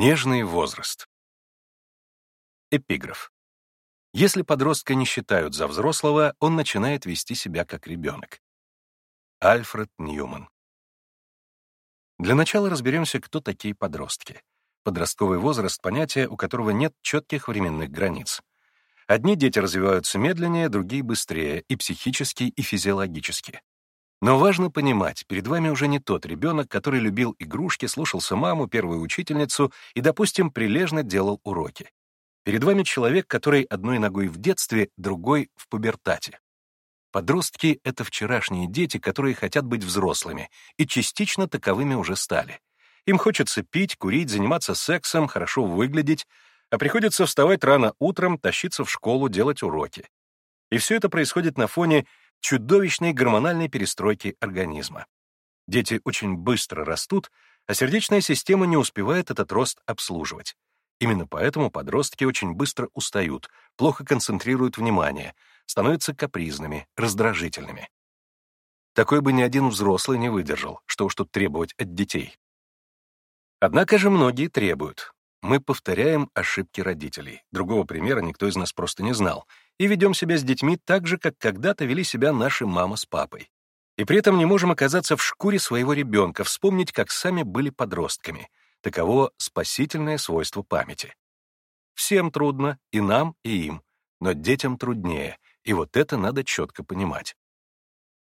Нежный возраст. Эпиграф. Если подростка не считают за взрослого, он начинает вести себя как ребенок. Альфред Ньюман. Для начала разберемся, кто такие подростки. Подростковый возраст — понятие, у которого нет четких временных границ. Одни дети развиваются медленнее, другие — быстрее, и психически, и физиологически. Но важно понимать, перед вами уже не тот ребенок, который любил игрушки, слушался маму, первую учительницу и, допустим, прилежно делал уроки. Перед вами человек, который одной ногой в детстве, другой — в пубертате. Подростки — это вчерашние дети, которые хотят быть взрослыми, и частично таковыми уже стали. Им хочется пить, курить, заниматься сексом, хорошо выглядеть, а приходится вставать рано утром, тащиться в школу, делать уроки. И все это происходит на фоне чудовищной гормональной перестройки организма. Дети очень быстро растут, а сердечная система не успевает этот рост обслуживать. Именно поэтому подростки очень быстро устают, плохо концентрируют внимание, становятся капризными, раздражительными. Такой бы ни один взрослый не выдержал, что уж тут требовать от детей. Однако же многие требуют. Мы повторяем ошибки родителей. Другого примера никто из нас просто не знал, и ведем себя с детьми так же, как когда-то вели себя наши мама с папой. И при этом не можем оказаться в шкуре своего ребенка, вспомнить, как сами были подростками. Таково спасительное свойство памяти. Всем трудно, и нам, и им, но детям труднее, и вот это надо четко понимать.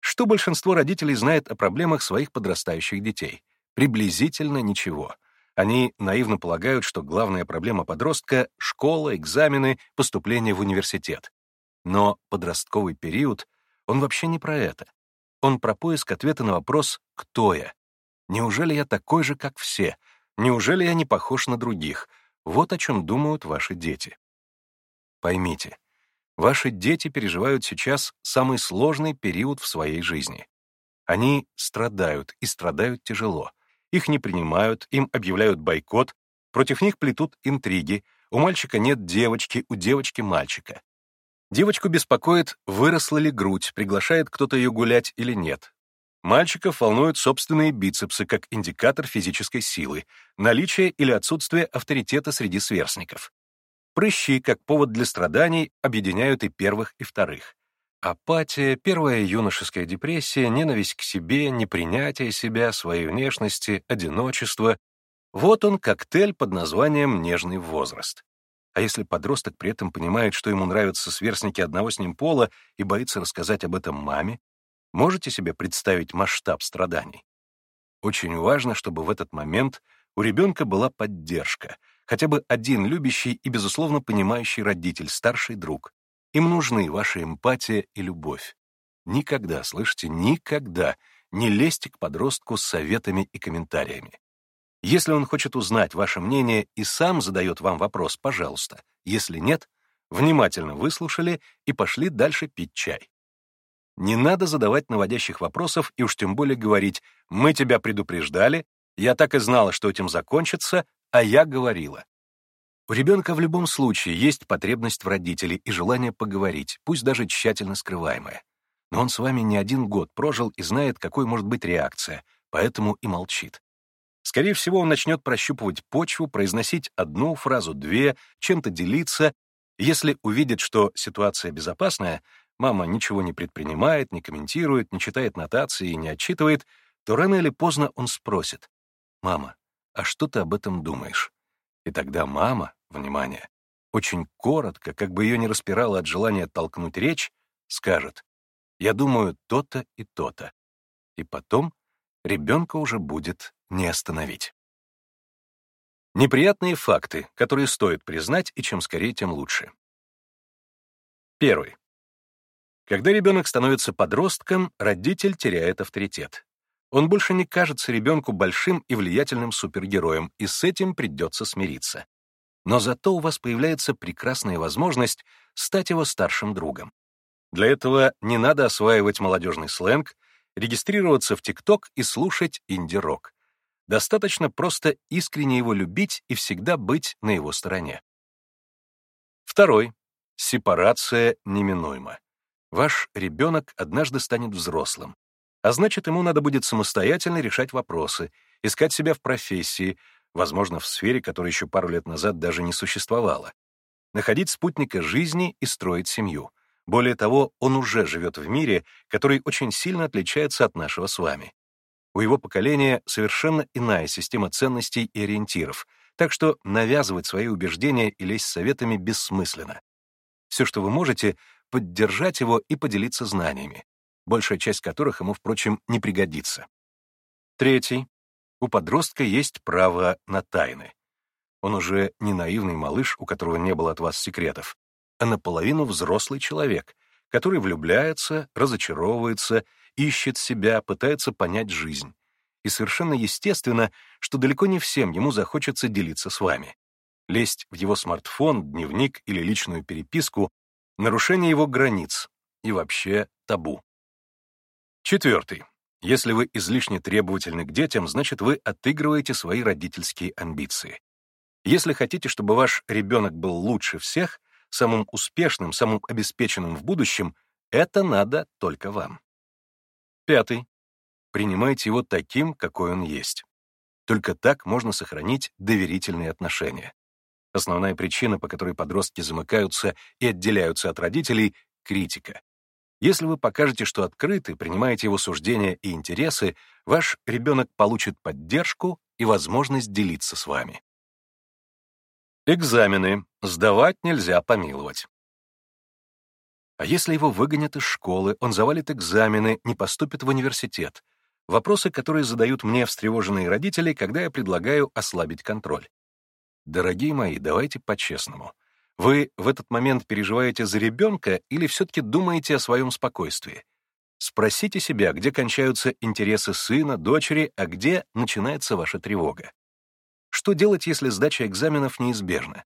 Что большинство родителей знает о проблемах своих подрастающих детей? Приблизительно ничего — они наивно полагают, что главная проблема подростка — школа, экзамены, поступление в университет. Но подростковый период, он вообще не про это. Он про поиск ответа на вопрос «Кто я?». Неужели я такой же, как все? Неужели я не похож на других? Вот о чем думают ваши дети. Поймите, ваши дети переживают сейчас самый сложный период в своей жизни. Они страдают, и страдают тяжело. Их не принимают, им объявляют бойкот, против них плетут интриги, у мальчика нет девочки, у девочки мальчика. Девочку беспокоит, выросла ли грудь, приглашает кто-то ее гулять или нет. Мальчиков волнуют собственные бицепсы как индикатор физической силы, наличие или отсутствие авторитета среди сверстников. Прыщи, как повод для страданий, объединяют и первых, и вторых. Апатия, первая юношеская депрессия, ненависть к себе, непринятие себя, своей внешности, одиночество — вот он, коктейль под названием «нежный возраст». А если подросток при этом понимает, что ему нравятся сверстники одного с ним пола и боится рассказать об этом маме, можете себе представить масштаб страданий? Очень важно, чтобы в этот момент у ребенка была поддержка, хотя бы один любящий и, безусловно, понимающий родитель, старший друг. Им нужны ваша эмпатия и любовь. Никогда, слышите, никогда не лезьте к подростку с советами и комментариями. Если он хочет узнать ваше мнение и сам задает вам вопрос, пожалуйста. Если нет, внимательно выслушали и пошли дальше пить чай. Не надо задавать наводящих вопросов и уж тем более говорить «мы тебя предупреждали», «я так и знала, что этим закончится», «а я говорила». У ребенка в любом случае есть потребность в родителе и желание поговорить, пусть даже тщательно скрываемое. Но он с вами не один год прожил и знает, какой может быть реакция, поэтому и молчит. Скорее всего, он начнет прощупывать почву, произносить одну фразу, две, чем-то делиться. Если увидит, что ситуация безопасная, мама ничего не предпринимает, не комментирует, не читает нотации и не отчитывает, то рано или поздно он спросит, «Мама, а что ты об этом думаешь?» И тогда мама, внимание, очень коротко, как бы ее не распирало от желания толкнуть речь, скажет «Я думаю то-то и то-то». И потом ребенка уже будет не остановить. Неприятные факты, которые стоит признать, и чем скорее, тем лучше. Первый. Когда ребенок становится подростком, родитель теряет авторитет. Он больше не кажется ребенку большим и влиятельным супергероем, и с этим придется смириться. Но зато у вас появляется прекрасная возможность стать его старшим другом. Для этого не надо осваивать молодежный сленг, регистрироваться в ТикТок и слушать инди-рок. Достаточно просто искренне его любить и всегда быть на его стороне. Второй. Сепарация неминуема. Ваш ребенок однажды станет взрослым, а значит, ему надо будет самостоятельно решать вопросы, искать себя в профессии, возможно, в сфере, которая еще пару лет назад даже не существовала. Находить спутника жизни и строить семью. Более того, он уже живет в мире, который очень сильно отличается от нашего с вами. У его поколения совершенно иная система ценностей и ориентиров, так что навязывать свои убеждения и лезть советами бессмысленно. Все, что вы можете, поддержать его и поделиться знаниями, большая часть которых ему, впрочем, не пригодится. Третий. У подростка есть право на тайны. Он уже не наивный малыш, у которого не было от вас секретов, а наполовину взрослый человек, который влюбляется, разочаровывается, ищет себя, пытается понять жизнь. И совершенно естественно, что далеко не всем ему захочется делиться с вами. Лезть в его смартфон, дневник или личную переписку — нарушение его границ и вообще табу. Четвертый. Если вы излишне требовательны к детям, значит, вы отыгрываете свои родительские амбиции. Если хотите, чтобы ваш ребенок был лучше всех, самым успешным, самым обеспеченным в будущем, это надо только вам. Пятый. Принимайте его таким, какой он есть. Только так можно сохранить доверительные отношения. Основная причина, по которой подростки замыкаются и отделяются от родителей — критика. Если вы покажете, что открыты, принимаете его суждения и интересы, ваш ребенок получит поддержку и возможность делиться с вами. Экзамены. Сдавать нельзя помиловать. А если его выгонят из школы, он завалит экзамены, не поступит в университет? Вопросы, которые задают мне встревоженные родители, когда я предлагаю ослабить контроль. Дорогие мои, давайте по-честному. Вы в этот момент переживаете за ребенка или все-таки думаете о своем спокойствии? Спросите себя, где кончаются интересы сына, дочери, а где начинается ваша тревога. Что делать, если сдача экзаменов неизбежна?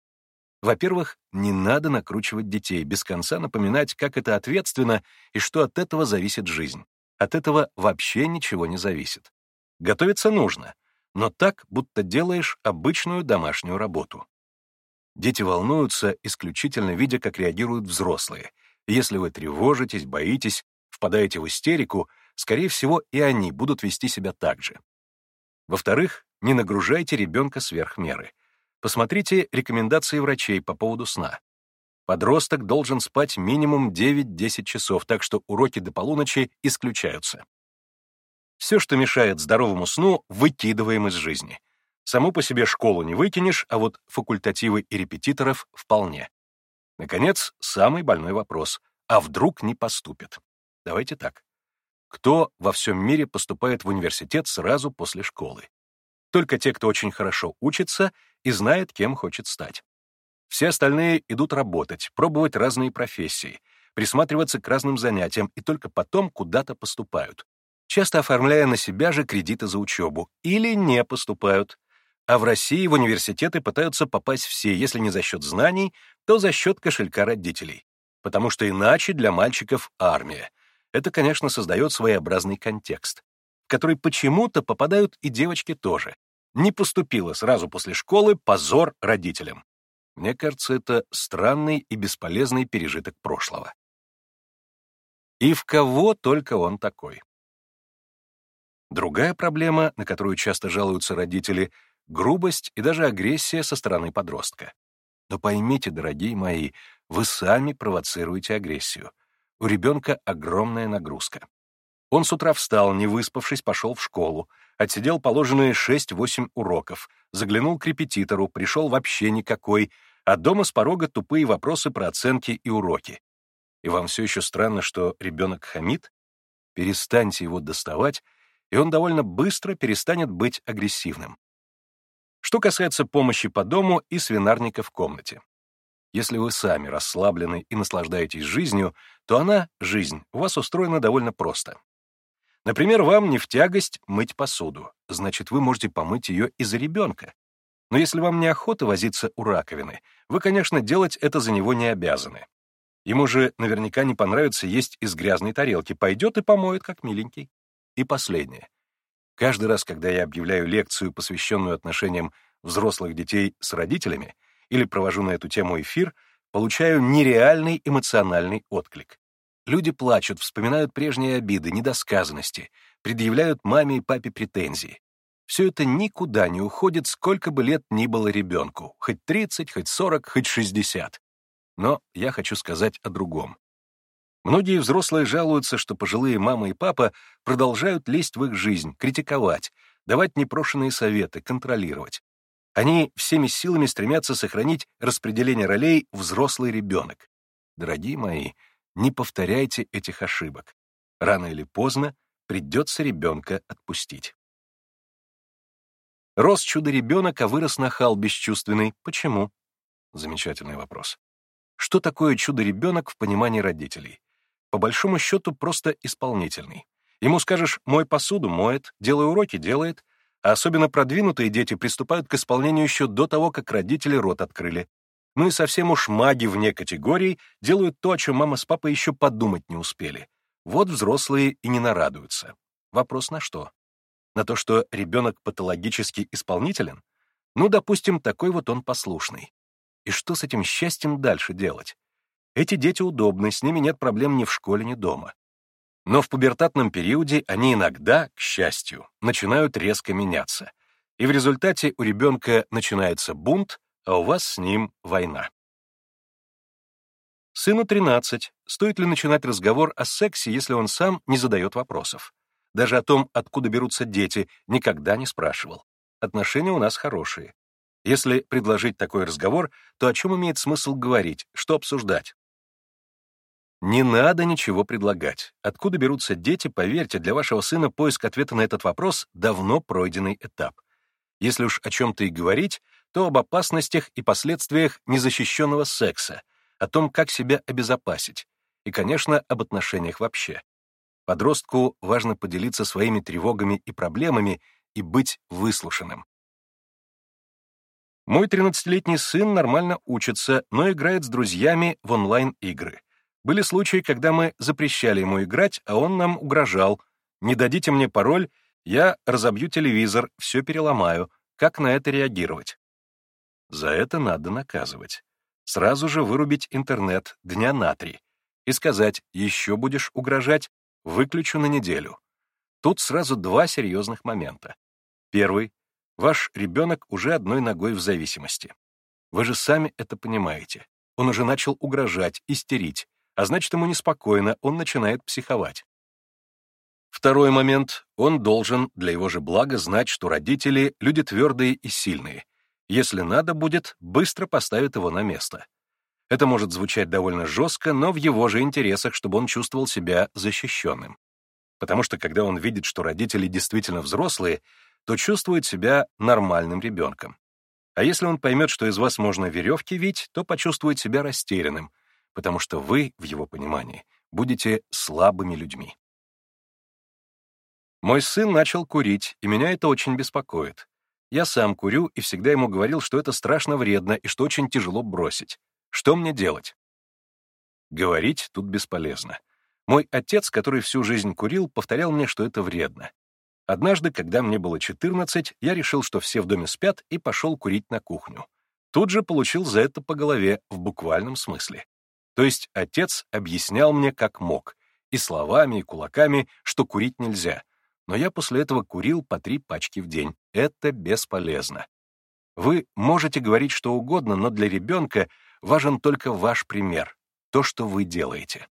Во-первых, не надо накручивать детей, без конца напоминать, как это ответственно и что от этого зависит жизнь. От этого вообще ничего не зависит. Готовиться нужно, но так, будто делаешь обычную домашнюю работу. Дети волнуются, исключительно видя, как реагируют взрослые. Если вы тревожитесь, боитесь, впадаете в истерику, скорее всего, и они будут вести себя так же. Во-вторых, не нагружайте ребенка сверх меры. Посмотрите рекомендации врачей по поводу сна. Подросток должен спать минимум 9-10 часов, так что уроки до полуночи исключаются. Все, что мешает здоровому сну, выкидываем из жизни. Саму по себе школу не выкинешь, а вот факультативы и репетиторов вполне. Наконец, самый больной вопрос. А вдруг не поступит? Давайте так. Кто во всем мире поступает в университет сразу после школы? Только те, кто очень хорошо учится и знает, кем хочет стать. Все остальные идут работать, пробовать разные профессии, присматриваться к разным занятиям и только потом куда-то поступают, часто оформляя на себя же кредиты за учебу, или не поступают, а в России в университеты пытаются попасть все, если не за счет знаний, то за счет кошелька родителей. Потому что иначе для мальчиков армия. Это, конечно, создает своеобразный контекст, в который почему-то попадают и девочки тоже. Не поступила сразу после школы, позор родителям. Мне кажется, это странный и бесполезный пережиток прошлого. И в кого только он такой. Другая проблема, на которую часто жалуются родители, грубость и даже агрессия со стороны подростка. Но поймите, дорогие мои, вы сами провоцируете агрессию. У ребенка огромная нагрузка. Он с утра встал, не выспавшись, пошел в школу, отсидел положенные 6-8 уроков, заглянул к репетитору, пришел вообще никакой, а дома с порога тупые вопросы про оценки и уроки. И вам все еще странно, что ребенок хамит? Перестаньте его доставать, и он довольно быстро перестанет быть агрессивным. Что касается помощи по дому и свинарника в комнате. Если вы сами расслаблены и наслаждаетесь жизнью, то она, жизнь, у вас устроена довольно просто. Например, вам не в тягость мыть посуду, значит, вы можете помыть ее из-за ребенка. Но если вам неохота возиться у раковины, вы, конечно, делать это за него не обязаны. Ему же наверняка не понравится есть из грязной тарелки, пойдет и помоет, как миленький. И последнее. Каждый раз, когда я объявляю лекцию, посвященную отношениям взрослых детей с родителями, или провожу на эту тему эфир, получаю нереальный эмоциональный отклик. Люди плачут, вспоминают прежние обиды, недосказанности, предъявляют маме и папе претензии. Все это никуда не уходит, сколько бы лет ни было ребенку, хоть 30, хоть 40, хоть 60. Но я хочу сказать о другом. Многие взрослые жалуются, что пожилые мама и папа продолжают лезть в их жизнь, критиковать, давать непрошенные советы, контролировать. Они всеми силами стремятся сохранить распределение ролей взрослый ребенок. Дорогие мои, не повторяйте этих ошибок. Рано или поздно придется ребенка отпустить. Рос чудо-ребенок, а вырос нахал бесчувственный. Почему? Замечательный вопрос. Что такое чудо-ребенок в понимании родителей? По большому счету, просто исполнительный. Ему скажешь «мой посуду» — моет, «делай уроки» — делает, особенно продвинутые дети приступают к исполнению еще до того, как родители рот открыли. Ну и совсем уж маги вне категорий делают то, о чем мама с папой еще подумать не успели. Вот взрослые и не нарадуются. Вопрос на что? На то, что ребенок патологически исполнителен? Ну, допустим, такой вот он послушный. И что с этим счастьем дальше делать? Эти дети удобны, с ними нет проблем ни в школе, ни дома. Но в пубертатном периоде они иногда, к счастью, начинают резко меняться. И в результате у ребенка начинается бунт, а у вас с ним война. Сыну 13. Стоит ли начинать разговор о сексе, если он сам не задает вопросов? Даже о том, откуда берутся дети, никогда не спрашивал. Отношения у нас хорошие. Если предложить такой разговор, то о чем имеет смысл говорить, что обсуждать? Не надо ничего предлагать. Откуда берутся дети, поверьте, для вашего сына поиск ответа на этот вопрос — давно пройденный этап. Если уж о чем-то и говорить, то об опасностях и последствиях незащищенного секса — о том, как себя обезопасить, и, конечно, об отношениях вообще. Подростку важно поделиться своими тревогами и проблемами и быть выслушанным. Мой 13-летний сын нормально учится, но играет с друзьями в онлайн-игры. Были случаи, когда мы запрещали ему играть, а он нам угрожал. «Не дадите мне пароль, я разобью телевизор, все переломаю. Как на это реагировать?» За это надо наказывать сразу же вырубить интернет дня на три и сказать «еще будешь угрожать, выключу на неделю». Тут сразу два серьезных момента. Первый — ваш ребенок уже одной ногой в зависимости. Вы же сами это понимаете. Он уже начал угрожать, истерить, а значит, ему неспокойно, он начинает психовать. Второй момент — он должен для его же блага знать, что родители — люди твердые и сильные, если надо будет, быстро поставит его на место. Это может звучать довольно жестко, но в его же интересах, чтобы он чувствовал себя защищенным. Потому что когда он видит, что родители действительно взрослые, то чувствует себя нормальным ребенком. А если он поймет, что из вас можно веревки вить, то почувствует себя растерянным, потому что вы, в его понимании, будете слабыми людьми. Мой сын начал курить, и меня это очень беспокоит. Я сам курю и всегда ему говорил, что это страшно вредно и что очень тяжело бросить. Что мне делать? Говорить тут бесполезно. Мой отец, который всю жизнь курил, повторял мне, что это вредно. Однажды, когда мне было 14, я решил, что все в доме спят, и пошел курить на кухню. Тут же получил за это по голове, в буквальном смысле. То есть отец объяснял мне, как мог, и словами, и кулаками, что курить нельзя, но я после этого курил по три пачки в день. Это бесполезно. Вы можете говорить что угодно, но для ребенка важен только ваш пример, то, что вы делаете.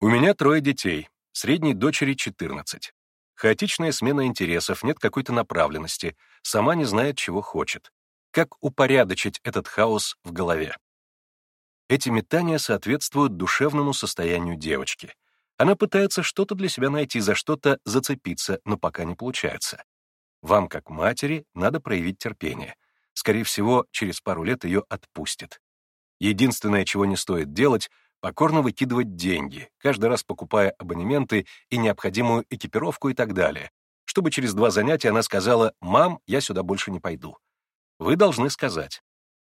У меня трое детей, средней дочери 14. Хаотичная смена интересов, нет какой-то направленности, сама не знает, чего хочет. Как упорядочить этот хаос в голове? Эти метания соответствуют душевному состоянию девочки. Она пытается что-то для себя найти, за что-то зацепиться, но пока не получается. Вам, как матери, надо проявить терпение. Скорее всего, через пару лет ее отпустят. Единственное, чего не стоит делать, покорно выкидывать деньги, каждый раз покупая абонементы и необходимую экипировку и так далее, чтобы через два занятия она сказала «Мам, я сюда больше не пойду». Вы должны сказать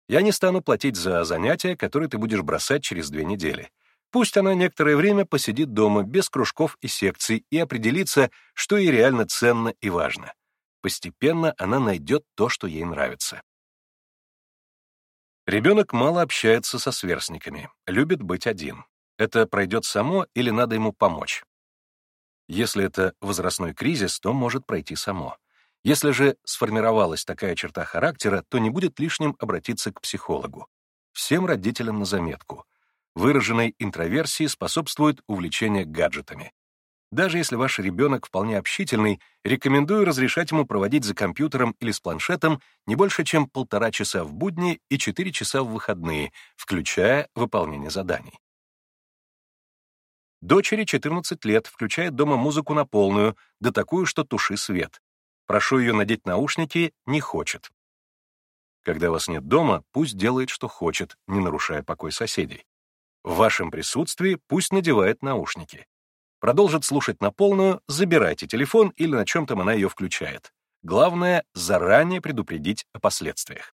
«Я не стану платить за занятия, которые ты будешь бросать через две недели. Пусть она некоторое время посидит дома без кружков и секций и определится, что ей реально ценно и важно. Постепенно она найдет то, что ей нравится. Ребенок мало общается со сверстниками, любит быть один. Это пройдет само или надо ему помочь? Если это возрастной кризис, то может пройти само. Если же сформировалась такая черта характера, то не будет лишним обратиться к психологу. Всем родителям на заметку. Выраженной интроверсии способствует увлечение гаджетами. Даже если ваш ребенок вполне общительный, рекомендую разрешать ему проводить за компьютером или с планшетом не больше, чем полтора часа в будни и четыре часа в выходные, включая выполнение заданий. Дочери 14 лет, включает дома музыку на полную, да такую, что туши свет. Прошу ее надеть наушники, не хочет. Когда вас нет дома, пусть делает, что хочет, не нарушая покой соседей. В вашем присутствии пусть надевает наушники. Продолжит слушать на полную, забирайте телефон или на чем там она ее включает. Главное — заранее предупредить о последствиях.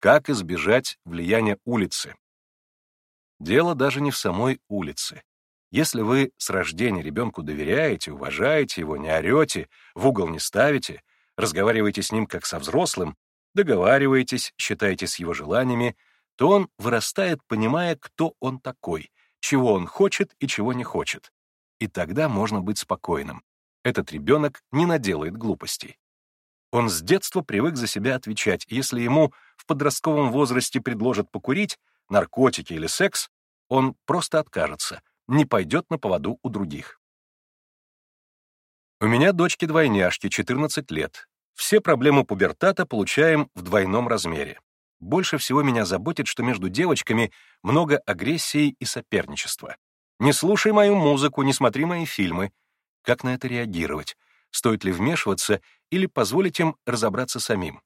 Как избежать влияния улицы? Дело даже не в самой улице. Если вы с рождения ребенку доверяете, уважаете его, не орете, в угол не ставите, разговариваете с ним как со взрослым, договариваетесь, считаете с его желаниями, то он вырастает, понимая, кто он такой, чего он хочет и чего не хочет. И тогда можно быть спокойным. Этот ребенок не наделает глупостей. Он с детства привык за себя отвечать, если ему в подростковом возрасте предложат покурить, наркотики или секс, он просто откажется, не пойдет на поводу у других. У меня дочки-двойняшки, 14 лет. Все проблемы пубертата получаем в двойном размере. Больше всего меня заботит, что между девочками много агрессии и соперничества. Не слушай мою музыку, не смотри мои фильмы. Как на это реагировать? Стоит ли вмешиваться или позволить им разобраться самим?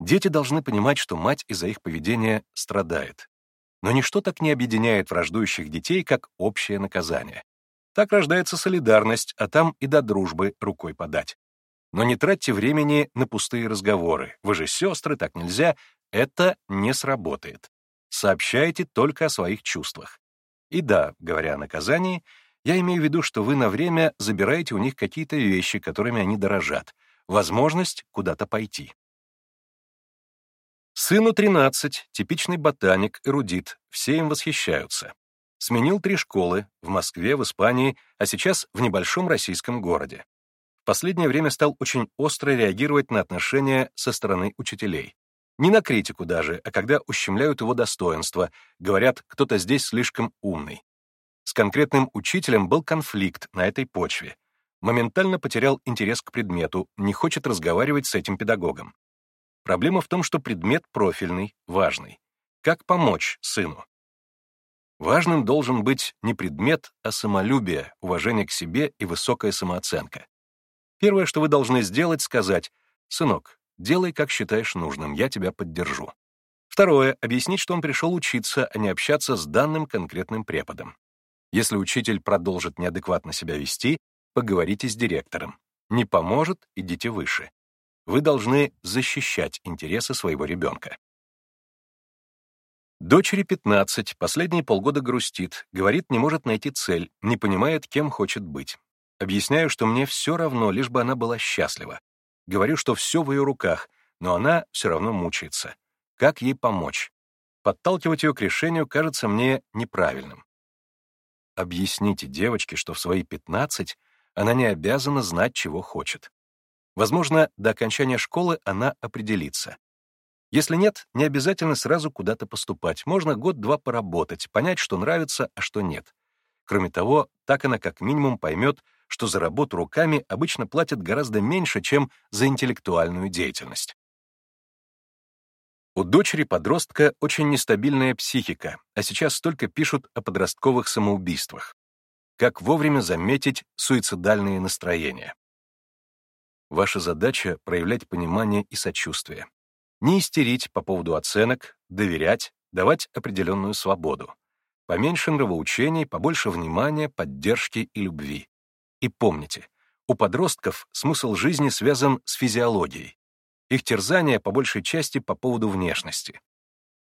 Дети должны понимать, что мать из-за их поведения страдает. Но ничто так не объединяет враждующих детей, как общее наказание. Так рождается солидарность, а там и до дружбы рукой подать. Но не тратьте времени на пустые разговоры. Вы же сестры, так нельзя. Это не сработает. Сообщайте только о своих чувствах. И да, говоря о наказании, я имею в виду, что вы на время забираете у них какие-то вещи, которыми они дорожат, возможность куда-то пойти. Сыну 13, типичный ботаник, эрудит, все им восхищаются. Сменил три школы, в Москве, в Испании, а сейчас в небольшом российском городе. В последнее время стал очень остро реагировать на отношения со стороны учителей. Не на критику даже, а когда ущемляют его достоинство, говорят, кто-то здесь слишком умный. С конкретным учителем был конфликт на этой почве. Моментально потерял интерес к предмету, не хочет разговаривать с этим педагогом. Проблема в том, что предмет профильный, важный. Как помочь сыну? Важным должен быть не предмет, а самолюбие, уважение к себе и высокая самооценка. Первое, что вы должны сделать, сказать «Сынок, делай, как считаешь нужным, я тебя поддержу». Второе — объяснить, что он пришел учиться, а не общаться с данным конкретным преподом. Если учитель продолжит неадекватно себя вести, поговорите с директором. Не поможет — идите выше. Вы должны защищать интересы своего ребенка. Дочери 15, последние полгода грустит, говорит, не может найти цель, не понимает, кем хочет быть. Объясняю, что мне все равно, лишь бы она была счастлива. Говорю, что все в ее руках, но она все равно мучается. Как ей помочь? Подталкивать ее к решению кажется мне неправильным. Объясните девочке, что в свои 15 она не обязана знать, чего хочет. Возможно, до окончания школы она определится. Если нет, не обязательно сразу куда-то поступать. Можно год-два поработать, понять, что нравится, а что нет. Кроме того, так она как минимум поймет, что за работу руками обычно платят гораздо меньше, чем за интеллектуальную деятельность. У дочери-подростка очень нестабильная психика, а сейчас столько пишут о подростковых самоубийствах. Как вовремя заметить суицидальные настроения? Ваша задача — проявлять понимание и сочувствие. Не истерить по поводу оценок, доверять, давать определенную свободу. Поменьше нравоучений, побольше внимания, поддержки и любви. И помните, у подростков смысл жизни связан с физиологией. Их терзание по большей части по поводу внешности.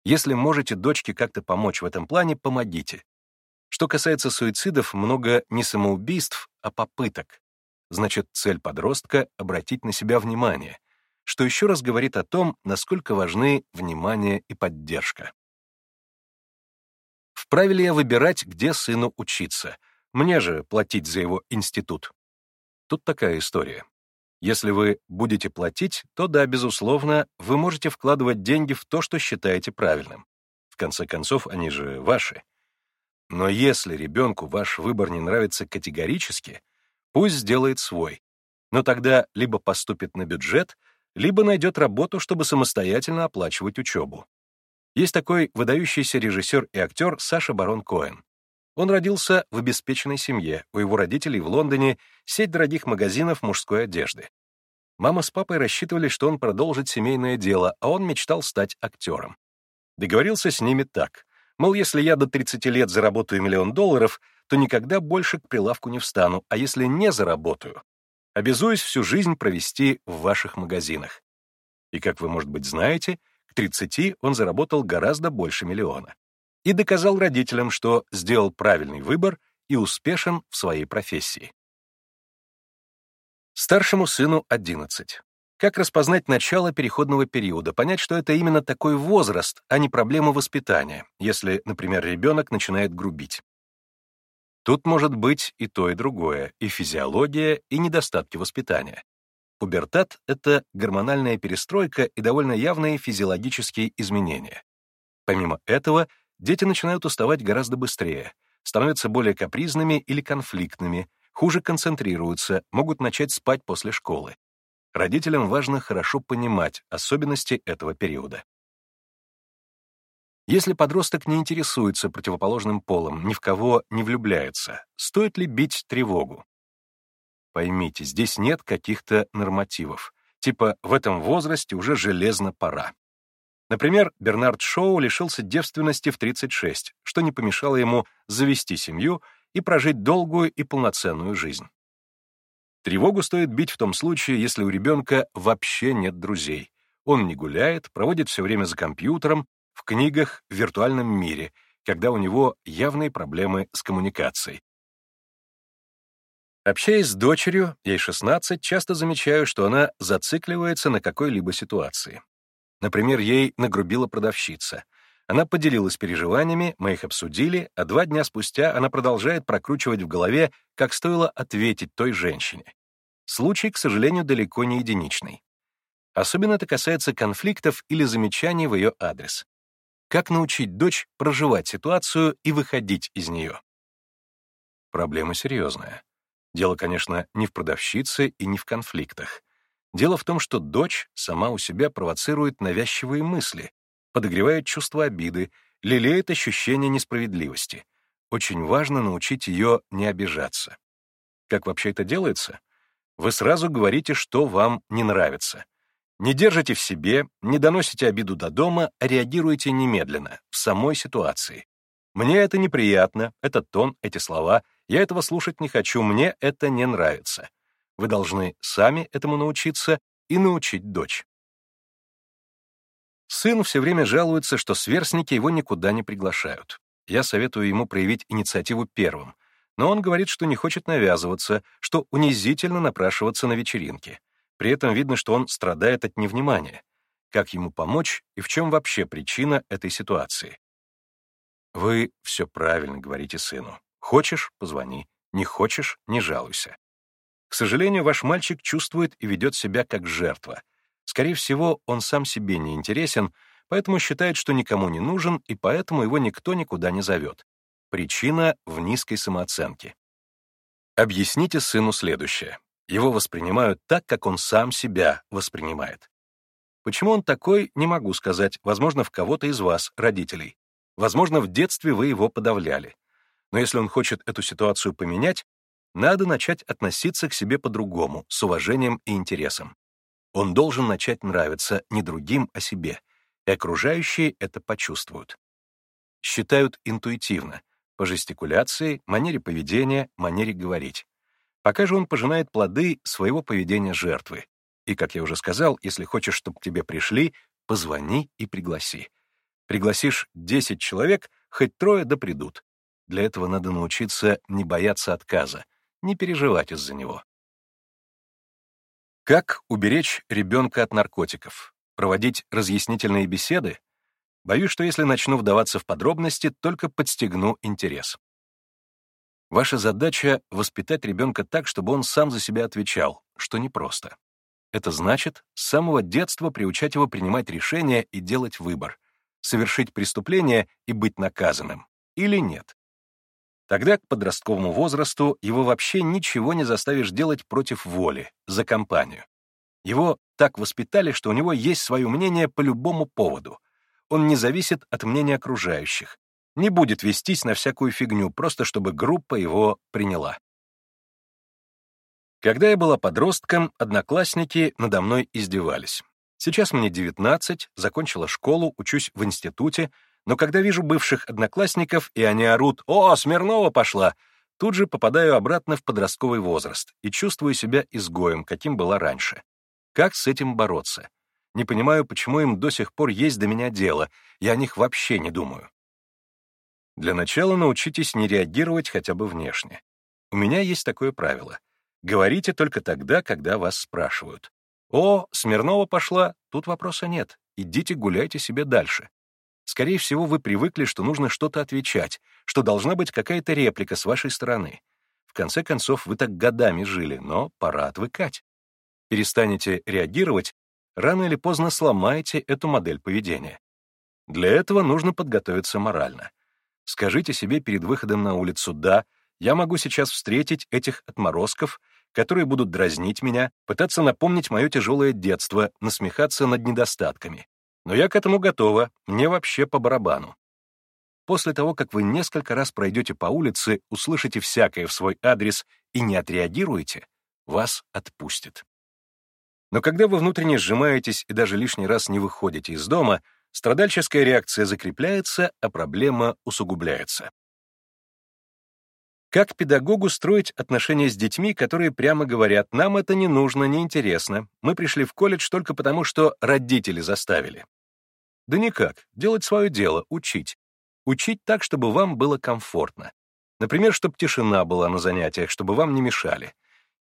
Если можете дочке как-то помочь в этом плане, помогите. Что касается суицидов, много не самоубийств, а попыток. Значит, цель подростка — обратить на себя внимание, что еще раз говорит о том, насколько важны внимание и поддержка. Вправе ли я выбирать, где сыну учиться? Мне же платить за его институт. Тут такая история. Если вы будете платить, то да, безусловно, вы можете вкладывать деньги в то, что считаете правильным. В конце концов, они же ваши. Но если ребенку ваш выбор не нравится категорически, пусть сделает свой. Но тогда либо поступит на бюджет, либо найдет работу, чтобы самостоятельно оплачивать учебу. Есть такой выдающийся режиссер и актер Саша Барон Коэн. Он родился в обеспеченной семье, у его родителей в Лондоне сеть дорогих магазинов мужской одежды. Мама с папой рассчитывали, что он продолжит семейное дело, а он мечтал стать актером. Договорился с ними так. Мол, если я до 30 лет заработаю миллион долларов, то никогда больше к прилавку не встану, а если не заработаю, обязуюсь всю жизнь провести в ваших магазинах. И, как вы, может быть, знаете, к 30 он заработал гораздо больше миллиона и доказал родителям, что сделал правильный выбор и успешен в своей профессии. Старшему сыну 11. Как распознать начало переходного периода, понять, что это именно такой возраст, а не проблема воспитания, если, например, ребенок начинает грубить? Тут может быть и то, и другое, и физиология, и недостатки воспитания. Пубертат — это гормональная перестройка и довольно явные физиологические изменения. Помимо этого, дети начинают уставать гораздо быстрее, становятся более капризными или конфликтными, хуже концентрируются, могут начать спать после школы. Родителям важно хорошо понимать особенности этого периода. Если подросток не интересуется противоположным полом, ни в кого не влюбляется, стоит ли бить тревогу? Поймите, здесь нет каких-то нормативов. Типа в этом возрасте уже железно пора. Например, Бернард Шоу лишился девственности в 36, что не помешало ему завести семью и прожить долгую и полноценную жизнь. Тревогу стоит бить в том случае, если у ребенка вообще нет друзей. Он не гуляет, проводит все время за компьютером, в книгах, в виртуальном мире, когда у него явные проблемы с коммуникацией. Общаясь с дочерью, ей 16, часто замечаю, что она зацикливается на какой-либо ситуации. Например, ей нагрубила продавщица. Она поделилась переживаниями, мы их обсудили, а два дня спустя она продолжает прокручивать в голове, как стоило ответить той женщине. Случай, к сожалению, далеко не единичный. Особенно это касается конфликтов или замечаний в ее адрес. Как научить дочь проживать ситуацию и выходить из нее? Проблема серьезная. Дело, конечно, не в продавщице и не в конфликтах. Дело в том, что дочь сама у себя провоцирует навязчивые мысли, подогревает чувство обиды, лелеет ощущение несправедливости. Очень важно научить ее не обижаться. Как вообще это делается? Вы сразу говорите, что вам не нравится. Не держите в себе, не доносите обиду до дома, а реагируйте немедленно, в самой ситуации. Мне это неприятно, этот тон, эти слова, я этого слушать не хочу, мне это не нравится. Вы должны сами этому научиться и научить дочь. Сын все время жалуется, что сверстники его никуда не приглашают. Я советую ему проявить инициативу первым, но он говорит, что не хочет навязываться, что унизительно напрашиваться на вечеринки. При этом видно, что он страдает от невнимания. Как ему помочь и в чем вообще причина этой ситуации? Вы все правильно говорите сыну. Хочешь — позвони, не хочешь — не жалуйся. К сожалению, ваш мальчик чувствует и ведет себя как жертва. Скорее всего, он сам себе не интересен, поэтому считает, что никому не нужен, и поэтому его никто никуда не зовет. Причина в низкой самооценке. Объясните сыну следующее. Его воспринимают так, как он сам себя воспринимает. Почему он такой, не могу сказать, возможно, в кого-то из вас, родителей. Возможно, в детстве вы его подавляли. Но если он хочет эту ситуацию поменять, надо начать относиться к себе по-другому, с уважением и интересом. Он должен начать нравиться не другим, а себе, и окружающие это почувствуют. Считают интуитивно, по жестикуляции, манере поведения, манере говорить. Пока же он пожинает плоды своего поведения жертвы. И, как я уже сказал, если хочешь, чтобы к тебе пришли, позвони и пригласи. Пригласишь 10 человек, хоть трое да придут. Для этого надо научиться не бояться отказа, не переживать из-за него. Как уберечь ребенка от наркотиков? Проводить разъяснительные беседы? Боюсь, что если начну вдаваться в подробности, только подстегну интерес. Ваша задача — воспитать ребенка так, чтобы он сам за себя отвечал, что непросто. Это значит с самого детства приучать его принимать решения и делать выбор, совершить преступление и быть наказанным, или нет. Тогда к подростковому возрасту его вообще ничего не заставишь делать против воли, за компанию. Его так воспитали, что у него есть свое мнение по любому поводу. Он не зависит от мнения окружающих, не будет вестись на всякую фигню, просто чтобы группа его приняла. Когда я была подростком, одноклассники надо мной издевались. Сейчас мне 19, закончила школу, учусь в институте, но когда вижу бывших одноклассников, и они орут «О, Смирнова пошла!», тут же попадаю обратно в подростковый возраст и чувствую себя изгоем, каким была раньше. Как с этим бороться? Не понимаю, почему им до сих пор есть до меня дело, я о них вообще не думаю. Для начала научитесь не реагировать хотя бы внешне. У меня есть такое правило. Говорите только тогда, когда вас спрашивают. «О, Смирнова пошла», тут вопроса нет. Идите гуляйте себе дальше. Скорее всего, вы привыкли, что нужно что-то отвечать, что должна быть какая-то реплика с вашей стороны. В конце концов, вы так годами жили, но пора отвыкать. Перестанете реагировать, рано или поздно сломаете эту модель поведения. Для этого нужно подготовиться морально. Скажите себе перед выходом на улицу «да», я могу сейчас встретить этих отморозков, которые будут дразнить меня, пытаться напомнить мое тяжелое детство, насмехаться над недостатками. Но я к этому готова, мне вообще по барабану. После того, как вы несколько раз пройдете по улице, услышите всякое в свой адрес и не отреагируете, вас отпустит. Но когда вы внутренне сжимаетесь и даже лишний раз не выходите из дома, страдальческая реакция закрепляется, а проблема усугубляется. Как педагогу строить отношения с детьми, которые прямо говорят, нам это не нужно, не интересно, мы пришли в колледж только потому, что родители заставили? Да никак, делать свое дело, учить. Учить так, чтобы вам было комфортно. Например, чтобы тишина была на занятиях, чтобы вам не мешали.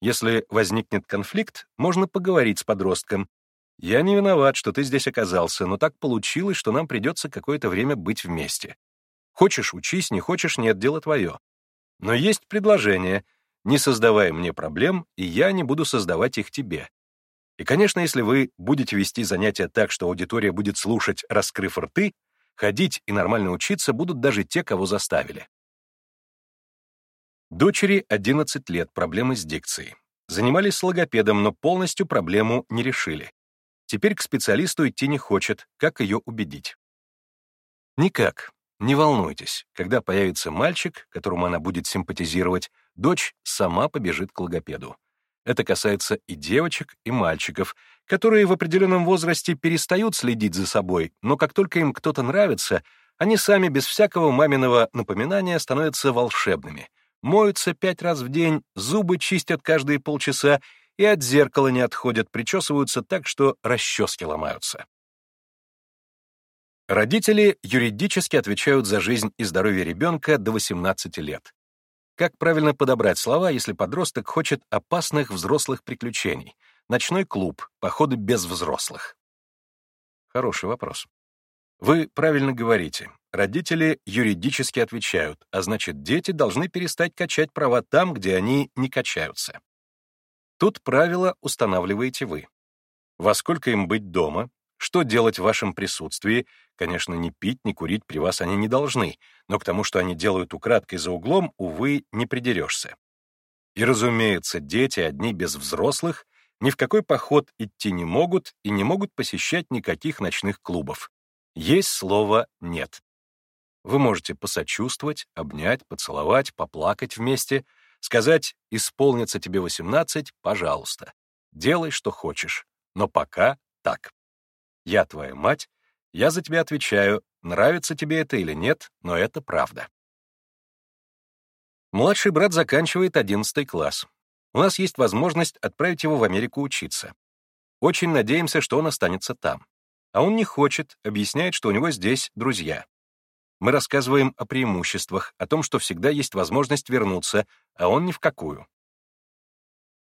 Если возникнет конфликт, можно поговорить с подростком, «Я не виноват, что ты здесь оказался, но так получилось, что нам придется какое-то время быть вместе. Хочешь — учись, не хочешь — нет, дело твое. Но есть предложение. Не создавай мне проблем, и я не буду создавать их тебе. И, конечно, если вы будете вести занятия так, что аудитория будет слушать, раскрыв рты, ходить и нормально учиться будут даже те, кого заставили. Дочери 11 лет, проблемы с дикцией. Занимались с логопедом, но полностью проблему не решили. Теперь к специалисту идти не хочет, как ее убедить? Никак. Не волнуйтесь, когда появится мальчик, которому она будет симпатизировать, дочь сама побежит к логопеду. Это касается и девочек, и мальчиков, которые в определенном возрасте перестают следить за собой, но как только им кто-то нравится, они сами без всякого маминого напоминания становятся волшебными, моются пять раз в день, зубы чистят каждые полчаса и от зеркала не отходят, причесываются так, что расчески ломаются. Родители юридически отвечают за жизнь и здоровье ребенка до 18 лет. Как правильно подобрать слова, если подросток хочет опасных взрослых приключений? Ночной клуб, походы без взрослых. Хороший вопрос. Вы правильно говорите. Родители юридически отвечают, а значит, дети должны перестать качать права там, где они не качаются. Тут правила устанавливаете вы. Во сколько им быть дома, что делать в вашем присутствии, конечно, не пить, не курить при вас они не должны, но к тому, что они делают украдкой за углом, увы, не придерешься. И, разумеется, дети одни без взрослых ни в какой поход идти не могут и не могут посещать никаких ночных клубов. Есть слово «нет». Вы можете посочувствовать, обнять, поцеловать, поплакать вместе — Сказать «исполнится тебе 18, пожалуйста. Делай, что хочешь. Но пока так. Я твоя мать, я за тебя отвечаю, нравится тебе это или нет, но это правда. Младший брат заканчивает 11 класс. У нас есть возможность отправить его в Америку учиться. Очень надеемся, что он останется там. А он не хочет, объясняет, что у него здесь друзья. Мы рассказываем о преимуществах, о том, что всегда есть возможность вернуться, а он ни в какую.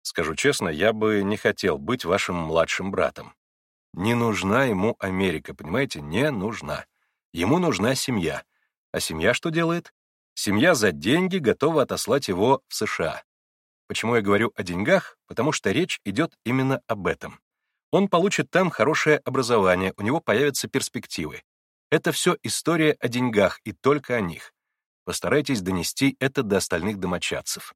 Скажу честно, я бы не хотел быть вашим младшим братом. Не нужна ему Америка, понимаете? Не нужна. Ему нужна семья. А семья что делает? Семья за деньги готова отослать его в США. Почему я говорю о деньгах? Потому что речь идет именно об этом. Он получит там хорошее образование, у него появятся перспективы. Это все история о деньгах и только о них. Постарайтесь донести это до остальных домочадцев.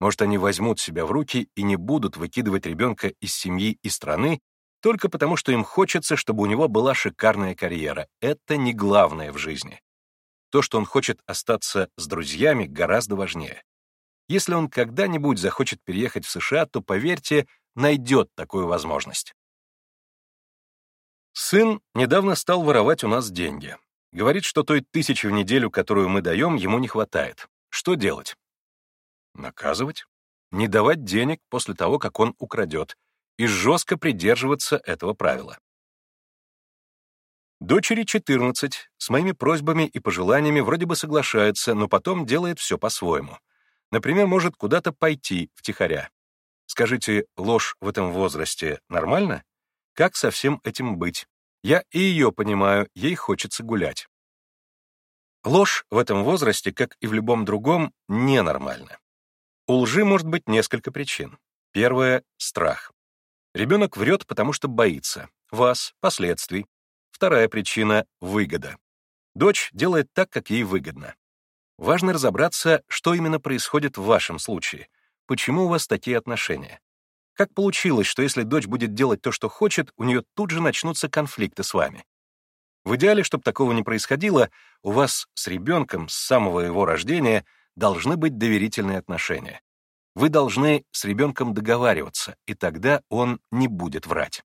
Может, они возьмут себя в руки и не будут выкидывать ребенка из семьи и страны только потому, что им хочется, чтобы у него была шикарная карьера. Это не главное в жизни. То, что он хочет остаться с друзьями, гораздо важнее. Если он когда-нибудь захочет переехать в США, то, поверьте, найдет такую возможность. Сын недавно стал воровать у нас деньги. Говорит, что той тысячи в неделю, которую мы даем, ему не хватает. Что делать? Наказывать. Не давать денег после того, как он украдет, и жестко придерживаться этого правила. Дочери 14, с моими просьбами и пожеланиями вроде бы соглашается, но потом делает все по-своему. Например, может куда-то пойти втихаря. Скажите, ложь в этом возрасте нормально? Как со всем этим быть? Я и ее понимаю, ей хочется гулять. Ложь в этом возрасте, как и в любом другом, ненормальна. У лжи может быть несколько причин. Первое — страх. Ребенок врет, потому что боится. Вас, последствий. Вторая причина — выгода. Дочь делает так, как ей выгодно. Важно разобраться, что именно происходит в вашем случае, почему у вас такие отношения. Как получилось, что если дочь будет делать то, что хочет, у нее тут же начнутся конфликты с вами? В идеале, чтобы такого не происходило, у вас с ребенком с самого его рождения должны быть доверительные отношения. Вы должны с ребенком договариваться, и тогда он не будет врать.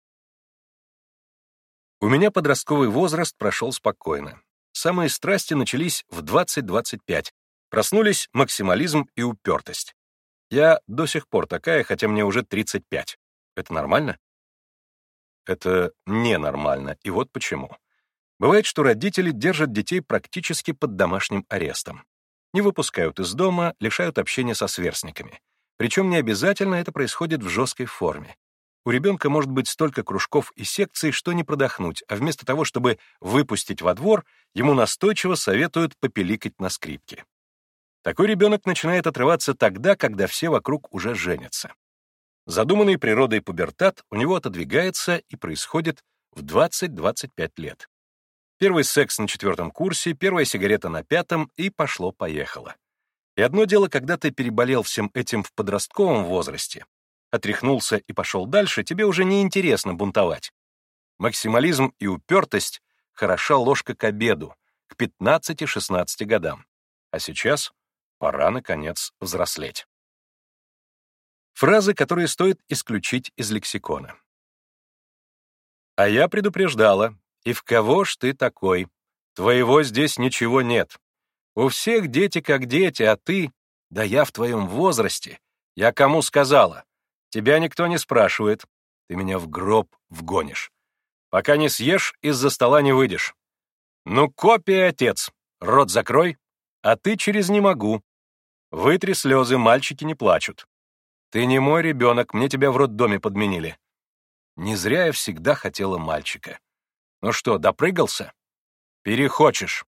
У меня подростковый возраст прошел спокойно. Самые страсти начались в 20-25. Проснулись максимализм и упертость. Я до сих пор такая, хотя мне уже 35. Это нормально? Это ненормально, и вот почему. Бывает, что родители держат детей практически под домашним арестом. Не выпускают из дома, лишают общения со сверстниками. Причем не обязательно это происходит в жесткой форме. У ребенка может быть столько кружков и секций, что не продохнуть, а вместо того, чтобы выпустить во двор, ему настойчиво советуют попеликать на скрипке. Такой ребенок начинает отрываться тогда, когда все вокруг уже женятся. Задуманный природой пубертат у него отодвигается и происходит в 20-25 лет. Первый секс на четвертом курсе, первая сигарета на пятом, и пошло-поехало. И одно дело, когда ты переболел всем этим в подростковом возрасте, отряхнулся и пошел дальше, тебе уже не интересно бунтовать. Максимализм и упертость — хороша ложка к обеду, к 15-16 годам. А сейчас Пора, наконец, взрослеть. Фразы, которые стоит исключить из лексикона. «А я предупреждала. И в кого ж ты такой? Твоего здесь ничего нет. У всех дети как дети, а ты... Да я в твоем возрасте. Я кому сказала? Тебя никто не спрашивает. Ты меня в гроб вгонишь. Пока не съешь, из-за стола не выйдешь. Ну, копия, отец. Рот закрой, а ты через «не могу». Вытри слезы, мальчики не плачут. Ты не мой ребенок, мне тебя в роддоме подменили. Не зря я всегда хотела мальчика. Ну что, допрыгался? Перехочешь.